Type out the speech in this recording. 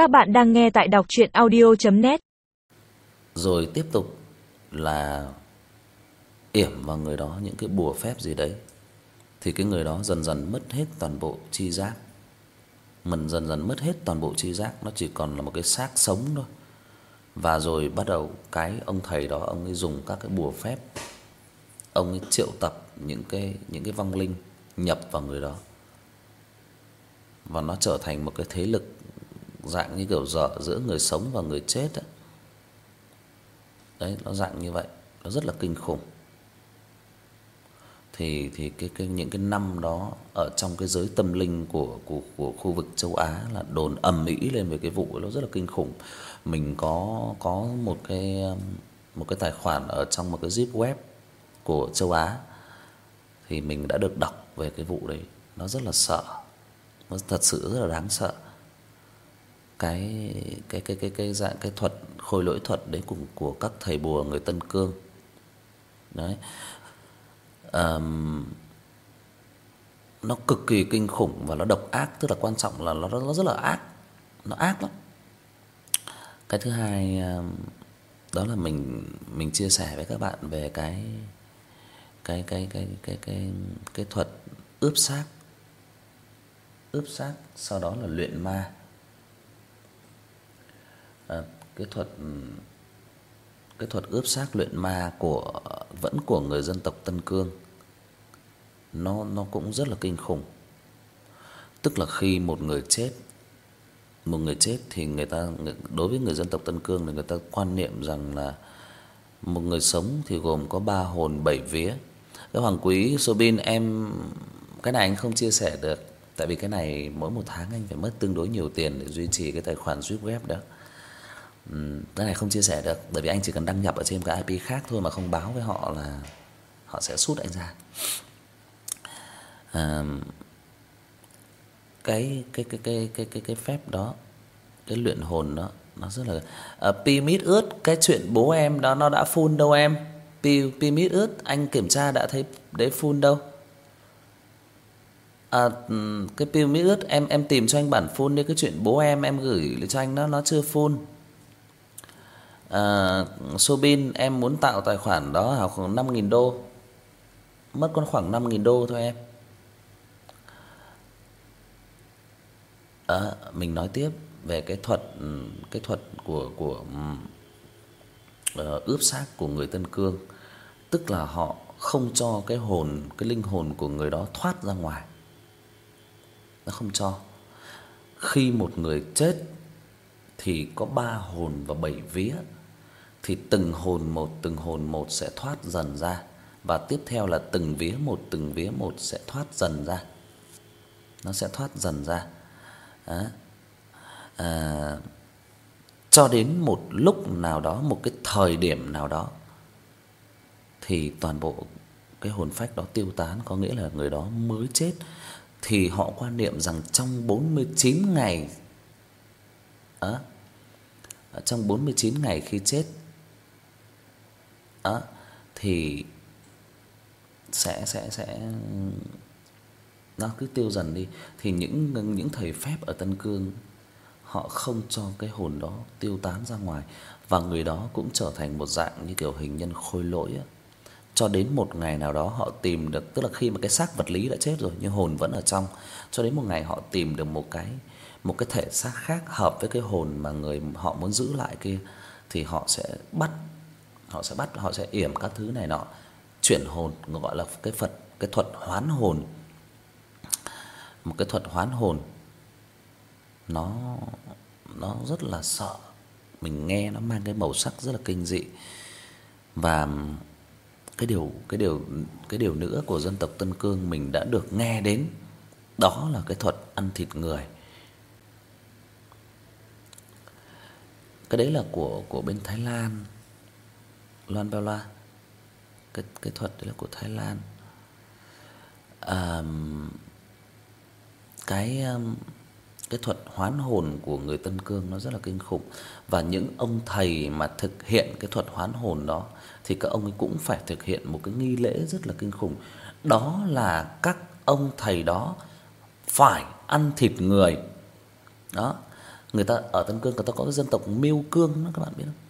Các bạn đang nghe tại đọc chuyện audio.net Rồi tiếp tục là yểm vào người đó những cái bùa phép gì đấy. Thì cái người đó dần dần mất hết toàn bộ chi giác. Mình dần dần mất hết toàn bộ chi giác, nó chỉ còn là một cái xác sống thôi. Và rồi bắt đầu cái ông thầy đó ông ấy dùng các cái bùa phép. Ông ấy triệu tập những cái những cái vong linh nhập vào người đó. Và nó trở thành một cái thế lực dạng như kiểu dở giữa người sống và người chết ấy. Đấy, nó dạng như vậy, nó rất là kinh khủng. Thì thì cái cái những cái năm đó ở trong cái giới tâm linh của của của khu vực châu Á là đồn ầm ĩ lên về cái vụ nó rất là kinh khủng. Mình có có một cái một cái tài khoản ở trong một cái zip web của châu Á thì mình đã được đọc về cái vụ đấy, nó rất là sợ. Nó thật sự rất là đáng sợ cái cái cái cái cái dạng cái thuật khôi lỗi thuật đấy của của các thầy bùa người Tân Cương. Đấy. Ờm nó cực kỳ kinh khủng và nó độc ác, tức là quan trọng là nó nó rất là ác. Nó ác lắm. Cái thứ hai đó là mình mình chia sẻ với các bạn về cái cái cái cái cái cái cái thuật ướp xác. Ướp xác sau đó là luyện ma à, cái thuật cái thuật ướp xác luyện ma của vẫn của người dân tộc Tân Cương. Nó nó cũng rất là kinh khủng. Tức là khi một người chết một người chết thì người ta đối với người dân tộc Tân Cương thì người ta quan niệm rằng là một người sống thì gồm có ba hồn bảy vía. Cái Hoàng Quý Sobin em cái này anh không chia sẻ được tại vì cái này mỗi một tháng anh phải mất tương đối nhiều tiền để duy trì cái tài khoản Zip web đó Ừ, cái này không chia sẻ được bởi vì anh chỉ cần đăng nhập ở trên cái IP khác thôi mà không báo với họ là họ sẽ sút anh ra. Ừm cái cái cái cái cái cái cái phép đó, cái luyện hồn đó nó rất là à, Pimit ướt cái chuyện bố em đó nó đã full đâu em. Pi Pimit ướt anh kiểm tra đã thấy đấy full đâu. À cái Pimit ướt em em tìm cho anh bản full đi cái chuyện bố em em gửi cho anh đó nó chưa full à, Sobin em muốn tạo tài khoản đó học khoảng 5000 đô. Mất con khoảng 5000 đô thôi em. À, mình nói tiếp về cái thuật cái thuật của của uh, ướp xác của người Tân Cương, tức là họ không cho cái hồn, cái linh hồn của người đó thoát ra ngoài. Nó không cho. Khi một người chết thì có ba hồn và bảy vía thì từng hồn một từng hồn một sẽ thoát dần ra và tiếp theo là từng vía một từng vía một sẽ thoát dần ra. Nó sẽ thoát dần ra. Đó. À cho đến một lúc nào đó, một cái thời điểm nào đó thì toàn bộ cái hồn phách đó tiêu tán, có nghĩa là người đó mới chết thì họ quan niệm rằng trong 49 ngày á trong 49 ngày khi chết đó thì sẽ sẽ sẽ nó cứ tiêu dần đi thì những những thầy phép ở Tân Cương họ không cho cái hồn đó tiêu tán ra ngoài và người đó cũng trở thành một dạng như kiểu hình nhân khôi lỗi á. Cho đến một ngày nào đó họ tìm được, tức là khi mà cái xác vật lý đã chết rồi nhưng hồn vẫn ở trong, cho đến một ngày họ tìm được một cái một cái thể xác khác hợp với cái hồn mà người họ muốn giữ lại kia thì họ sẽ bắt họ sẽ bắt họ sẽ yểm các thứ này nọ, chuyển hồn, gọi là cái Phật cái thuật hoán hồn. Một cái thuật hoán hồn nó nó rất là sợ. Mình nghe nó mang cái màu sắc rất là kinh dị. Và cái điều cái điều cái điều nữa của dân tộc Tân Cương mình đã được nghe đến đó là cái thuật ăn thịt người. Cái đấy là của của bên Thái Lan. Loan bao la. Cái cái thuật đấy là của Thái Lan. À cái cái thuật hoán hồn của người Tân Cương nó rất là kinh khủng và những ông thầy mà thực hiện cái thuật hoán hồn đó thì các ông ấy cũng phải thực hiện một cái nghi lễ rất là kinh khủng. Đó là các ông thầy đó phải ăn thịt người. Đó. Người ta ở Tân Cương người ta có cái dân tộc Miêu Cương đó, các bạn biết không?